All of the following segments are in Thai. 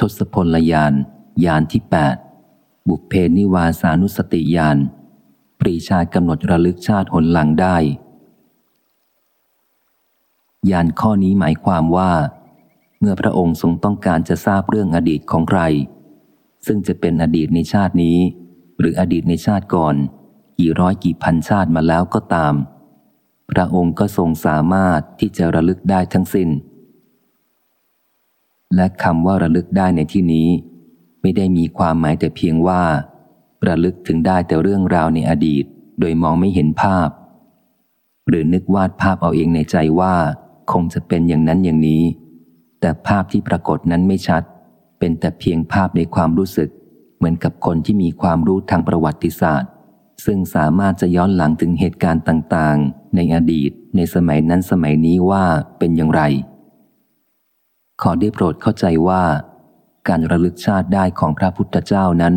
ทศพลยานยานที่แปดบุพเพนิวาสานุสติยานปรีชากำหนดระลึกชาติหนหลังได้ยานข้อนี้หมายความว่า เมื่อพระองค์ทรงต้องการจะทราบเรื่องอดีตของใคร ซึ่งจะเป็นอดีตในชาตินี้ หรืออดีตในชาติก่อน กี่ร้อยกี่พันชาติมาแล้วก็ตาม พระองค์ก็ทรงสามารถที่จะระลึกได้ทั้งสิน้น และคำว่าระลึกได้ในที่นี้ ไม่ได้มีความหมายแต่เพียงว่า ระลึกถึงได้แต่เรื่องราวในอดีต โดยมองไม่เห็นภาพ หรือนึกวาดภาพเอาเองในใจว่า คงจะเป็นอย่างนั้นอย่างนี้ แต่ภาพที่ปรากฏนั้นไม่ชัด เป็นแต่เพียงภาพในความรู้สึก เหมือนกับคนที่มีความรู้ทางประวัติศาสตร์ ซึ่งสามารถจะย้อนหลังถึงเหตุการณ์ต่างๆ ในอดีตในสมัยนั้นสมัยนี้ว่าเป็นอย่างไร ขอได้โปรดเข้าใจว่า การระลึกชาติได้ของพระพุทธเจ้านั้น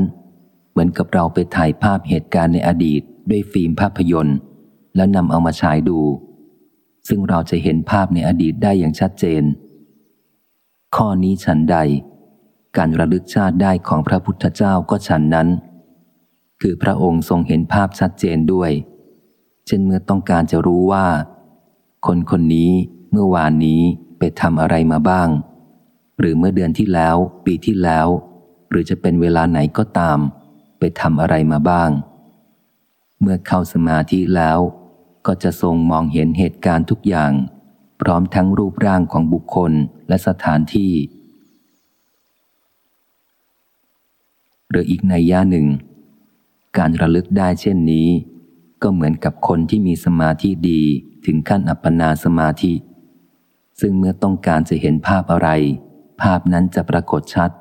เหมือนกับเราไปถ่ายภาพเหตุการณ์ในอดีตด้วยฟิล์มภาพยนตร์ แล้วนำเอามาฉายดู ซึ่งเราจะเห็นภาพในอดีตได้อย่างชัดเจน ข้อนี้ฉันใด การระลึกชาติได้ของพระพุทธเจ้าก็ฉันนั้น คือพระองค์ทรงเห็นภาพชัดเจนด้วย เช่นเมื่อต้องการจะรู้ว่า คนคนนี้เมื่อวานนี้ไปทำอะไรมาบ้าง หรือเมื่อเดือนที่แล้ว ปีที่แล้ว หรือจะเป็นเวลาไหนก็ตาม ไปทำอะไรมาบ้าง เมื่อเข้าสมาธิแล้ว ก็จะทรงมองเห็นเหตุการณ์ทุกอย่าง พร้อมทั้งรูปร่างของบุคคลและสถานที่ หรืออีกในย่าหนึ่ง การระลึกได้เช่นนี้ ก็เหมือนกับคนที่มีสมาธิดีถึงขั้นอัปปนาสมาธิ ซึ่งเมื่อต้องการจะเห็นภาพอะไร ภาพนั้นจะปรากฏชัด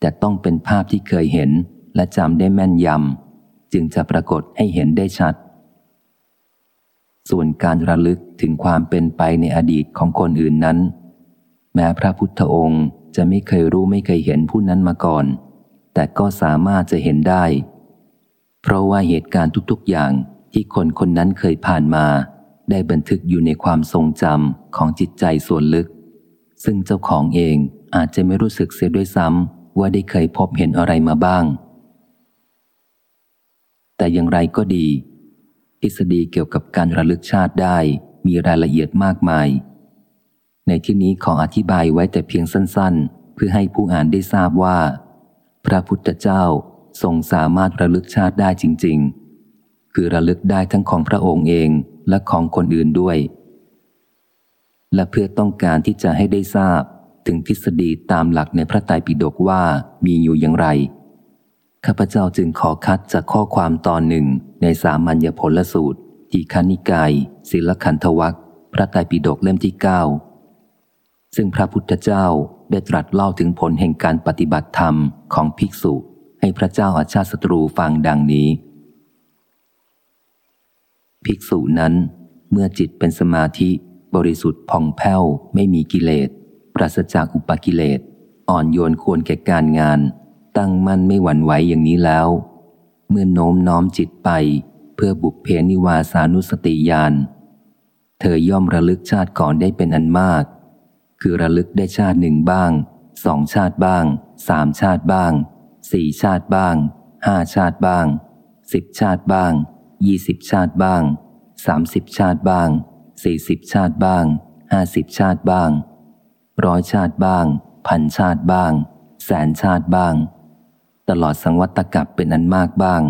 แต่ต้องเป็นภาพที่เคยเห็นและจำได้แม่นยำจึงจะปรากฏให้เห็นได้ชัด ส่วนการระลึกถึงความเป็นไปในอดีตของคนอื่นนั้น แม้พระพุทธองค์จะไม่เคยรู้ไม่เคยเห็นผู้นั้นมาก่อน แต่ก็สามารถจะเห็นได้ เพราะว่าเหตุการณ์ทุกๆอย่างที่คนคนนั้นเคยผ่านมา ได้บันทึกอยู่ในความทรงจำของจิตใจส่วนลึก ซึ่งเจ้าของเองอาจจะไม่รู้สึกเสียด้วยซ้ำว่าได้เคยพบเห็นอะไรมาบ้าง แต่อย่างไรก็ดี ทฤษฎีเกี่ยวกับการระลึกชาติได้มีรายละเอียดมากมาย ในที่นี้ขออธิบายไว้แต่เพียงสั้น ๆ เพื่อให้ผู้อ่านได้ทราบว่า พระพุทธเจ้าทรงสามารถระลึกชาติได้จริง ๆ คือระลึกได้ทั้งของพระองค์เองและของคนอื่นด้วย และเพื่อต้องการที่จะให้ได้ทราบ ถึงทฤษฎีตามหลักในพระไตรปิฎกว่ามีอยู่อย่างไร ข้าพเจ้าจึงขอคัดจากข้อความตอนหนึ่งในสามัญญผลสูตรที่คณิกายศิลขันธวัคพระไตรปิฎกเล่มที่เก้าซึ่งพระพุทธเจ้าได้ตรัสเล่าถึงผลแห่งการปฏิบัติธรรมของภิกษุ ให้พระเจ้าอาชาติศัตรูฟังดังนี้ ภิกษุนั้น เมื่อจิตเป็นสมาธิ บริสุทธิ์ผ่องแผ้วไม่มีกิเลส ปราศจากอุปกิเลส อ่อนโยนควรแก่การงาน ตั้งมั่นไม่หวั่นไหวอย่างนี้แล้ว เมื่อโน้มน้อมจิตไป เพื่อบุกเพนิวาสานุสติญาณเธอย่อมระลึกชาติก่อนได้เป็นอันมาก คือระลึกได้ชาติหนึ่งบ้าง สองชาติบ้าง สามชาติบ้าง สี่ชาติบ้าง ห้าชาติบ้าง สิบชาติบ้าง ยี่สิบชาติบ้าง สามสิบชาติบ้าง สี่สิบชาติบ้างห้าสิบชาติบ้างร้อยชาติบ้าง พันชาติบ้าง แสนชาติบ้าง ตลอดสังวัตกับเป็นอันมากบ้าง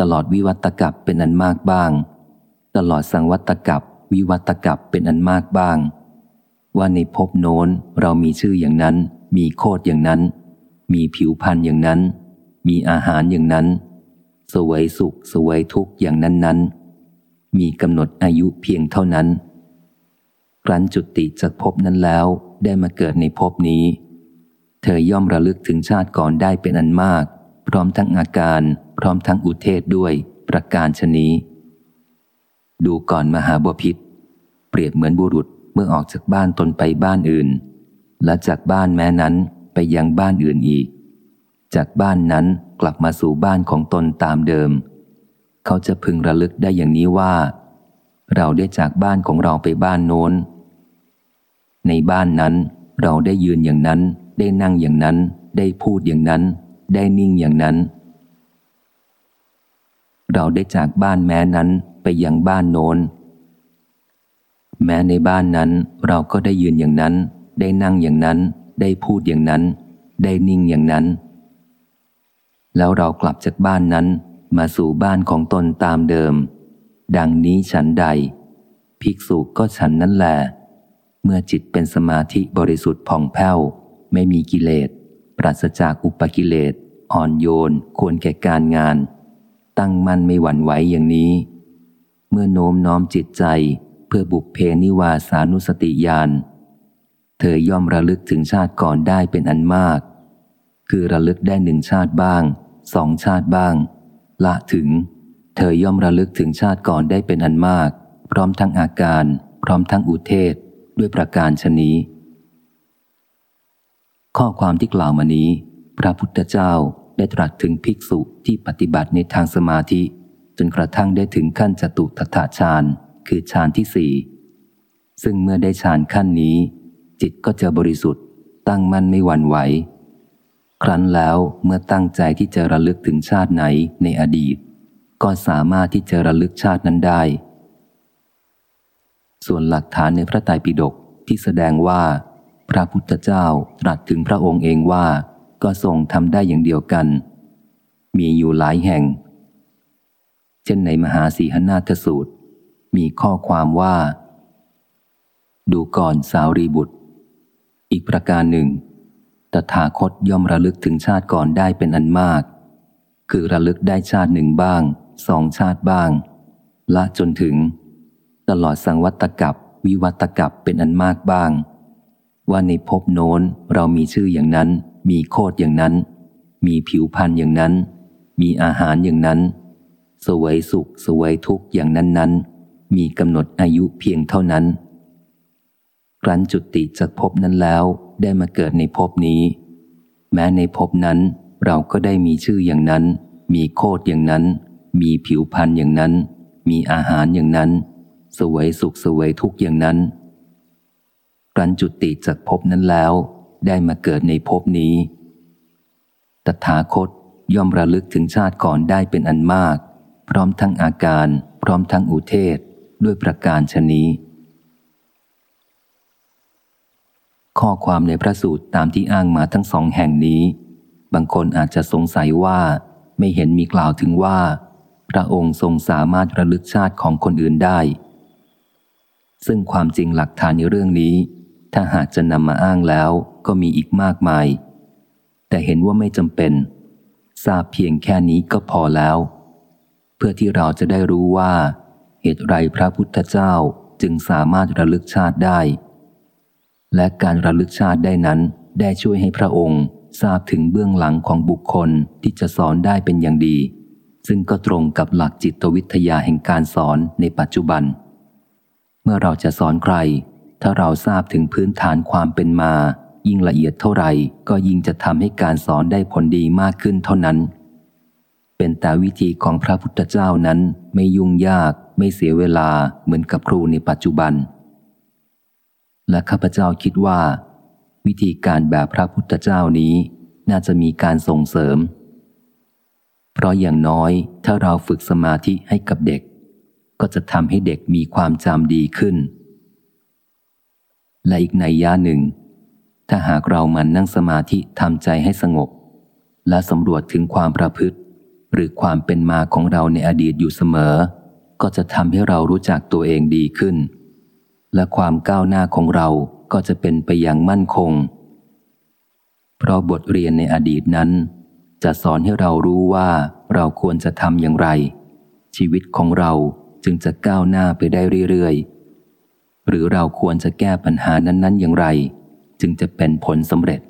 ตลอดวิวัตกับเป็นอันมากบ้าง ตลอดสังวัตกับวิวัตกับเป็นอันมากบ้าง ว่าในภพโน้นเรามีชื่ออย่างนั้น มีโคดอย่างนั้น มีผิวพันธ์อย่างนั้น มีอาหารอย่างนั้น สวยสุขสวยทุกข์อย่างนั้นนั้น มีกำหนดอายุเพียงเท่านั้น ครั้นจุติจากภพนั้นแล้วได้มาเกิดในภพนี้ เธอย่อมระลึกถึงชาติก่อนได้เป็นอันมาก พร้อมทั้งอาการ พร้อมทั้งอุเทศด้วยประการชนี้ ดูก่อนมหาบพิษเปรียบเหมือนบุรุษเมื่อออกจากบ้านตนไปบ้านอื่น และจากบ้านแม้นั้นไปยังบ้านอื่นอีก จากบ้านนั้นกลับมาสู่บ้านของตนตามเดิม เขาจะพึงระลึกได้อย่างนี้ว่า เราได้จากบ้านของเราไปบ้านโน้น ในบ้านนั้น เราได้ยืนอย่างนั้น ได้นั่งอย่างนั้น ได้พูดอย่างนั้น ได้นิ่งอย่างนั้น เราได้จากบ้านแม้นั้นไปยังบ้านโน้น แม้ในบ้านนั้น เราก็ได้ยืนอย่างนั้น ได้นั่งอย่างนั้น ได้พูดอย่างนั้น ได้นิ่งอย่างนั้น แล้วเรากลับจากบ้านนั้น มาสู่บ้านของตนตามเดิม ดังนี้ฉันใด ภิกษุก็ฉันนั่นแหละเมื่อจิตเป็นสมาธิบริสุทธิ์ผ่องแผ้ว ไม่มีกิเลส ปราศจากอุปกิเลส อ่อนโยน ควรแก่การงาน ตั้งมั่นไม่หวั่นไหวอย่างนี้ เมื่อโน้มน้อมจิตใจเพื่อบุพเพนิวาสานุสติญาณเธอย่อมระลึกถึงชาติก่อนได้เป็นอันมาก คือระลึกได้หนึ่งชาติบ้าง สองชาติบ้าง ละถึง เธอย่อมระลึกถึงชาติก่อนได้เป็นอันมาก พร้อมทั้งอาการ พร้อมทั้งอุเทศ ด้วยประการชนี้ ข้อความที่กล่าวมานี้ พระพุทธเจ้าได้ตรัสถึงภิกษุที่ปฏิบัติในทางสมาธิ จนกระทั่งได้ถึงขั้นจตุทัตฌานคือฌานที่สี่ซึ่งเมื่อได้ฌานขั้นนี้ จิตก็จะบริสุทธิ์ตั้งมั่นไม่หวั่นไหว ครั้นแล้วเมื่อตั้งใจที่จะระลึกถึงชาติไหนในอดีต ก็สามารถที่จะระลึกชาตินั้นได้ ส่วนหลักฐานในพระไตรปิฎกที่แสดงว่า พระพุทธเจ้าตรัสถึงพระองค์เองว่า ก็ทรงทำได้อย่างเดียวกัน มีอยู่หลายแห่ง เช่นในมหาสีหนาทสูตร มีข้อความว่า ดูก่อนสาวรีบุตร อีกประการหนึ่ง ตถาคตย่อมระลึกถึงชาติก่อนได้เป็นอันมาก คือระลึกได้ชาติหนึ่งบ้าง สองชาติบ้าง ละจนถึง ตลอดสังวัตกับวิวัตกับเป็นอันมากบ้าง ว่าในภพโน้นเรามีชื่ออย่างนั้น มีโคดอย่างนั้น มีผิวพันธ์อย่างนั้น มีอาหารอย่างนั้น สวยสุขสวยทุกข์อย่างนั้นนั้นมีกำหนดอายุเพียงเท่านั้นครั้นจุติจากภพนั้นแล้ว ได้มาเกิดในภพนี้ แม้ในภพนั้น เราก็ได้มีชื่ออย่างนั้น มีโคดอย่างนั้น มีผิวพันธ์อย่างนั้น มีอาหารอย่างนั้น สวยสุขสวยทุกอย่างนั้นกรันจุติจากภพนั้นแล้ว ได้มาเกิดในภพนี้ตถาคตย่อมระลึกถึงชาติก่อนได้เป็นอันมาก พร้อมทั้งอาการ พร้อมทั้งอุเทศด้วยประการชนี้ ข้อความในพระสูตรตามที่อ้างมาทั้งสองแห่งนี้ บางคนอาจจะสงสัยว่าไม่เห็นมีกล่าวถึงว่า พระองค์ทรงสามารถระลึกชาติของคนอื่นได้ ซึ่งความจริงหลักฐานในเรื่องนี้ ถ้าหากจะนำมาอ้างแล้วก็มีอีกมากมาย แต่เห็นว่าไม่จำเป็น ทราบเพียงแค่นี้ก็พอแล้ว เพื่อที่เราจะได้รู้ว่า เหตุไรพระพุทธเจ้าจึงสามารถระลึกชาติได้ และการระลึกชาติได้นั้นได้ช่วยให้พระองค์ทราบถึงเบื้องหลังของบุคคลที่จะสอนได้เป็นอย่างดี ซึ่งก็ตรงกับหลักจิตวิทยาแห่งการสอนในปัจจุบัน เมื่อเราจะสอนใคร ถ้าเราทราบถึงพื้นฐานความเป็นมา ยิ่งละเอียดเท่าไหร่ ก็ยิ่งจะทำให้การสอนได้ผลดีมากขึ้นเท่านั้น เป็นแต่วิธีของพระพุทธเจ้านั้นไม่ยุ่งยาก ไม่เสียเวลาเหมือนกับครูในปัจจุบัน และข้าพเจ้าคิดว่า วิธีการแบบพระพุทธเจ้านี้น่าจะมีการส่งเสริม เพราะอย่างน้อยถ้าเราฝึกสมาธิให้กับเด็ก ก็จะทำให้เด็กมีความจำดีขึ้น และอีกในย่าหนึ่ง ถ้าหากเรามันนั่งสมาธิทำใจให้สงบ และสำรวจถึงความประพฤติ หรือความเป็นมาของเราในอดีตอยู่เสมอ ก็จะทำให้เรารู้จักตัวเองดีขึ้น และความก้าวหน้าของเราก็จะเป็นไปอย่างมั่นคง เพราะบทเรียนในอดีตนั้น จะสอนให้เรารู้ว่าเราควรจะทำอย่างไร ชีวิตของเราจึงจะก้าวหน้าไปได้เรื่อยๆ หรือเราควรจะแก้ปัญหานั้น ๆ อย่างไร จึงจะเป็นผลสำเร็จ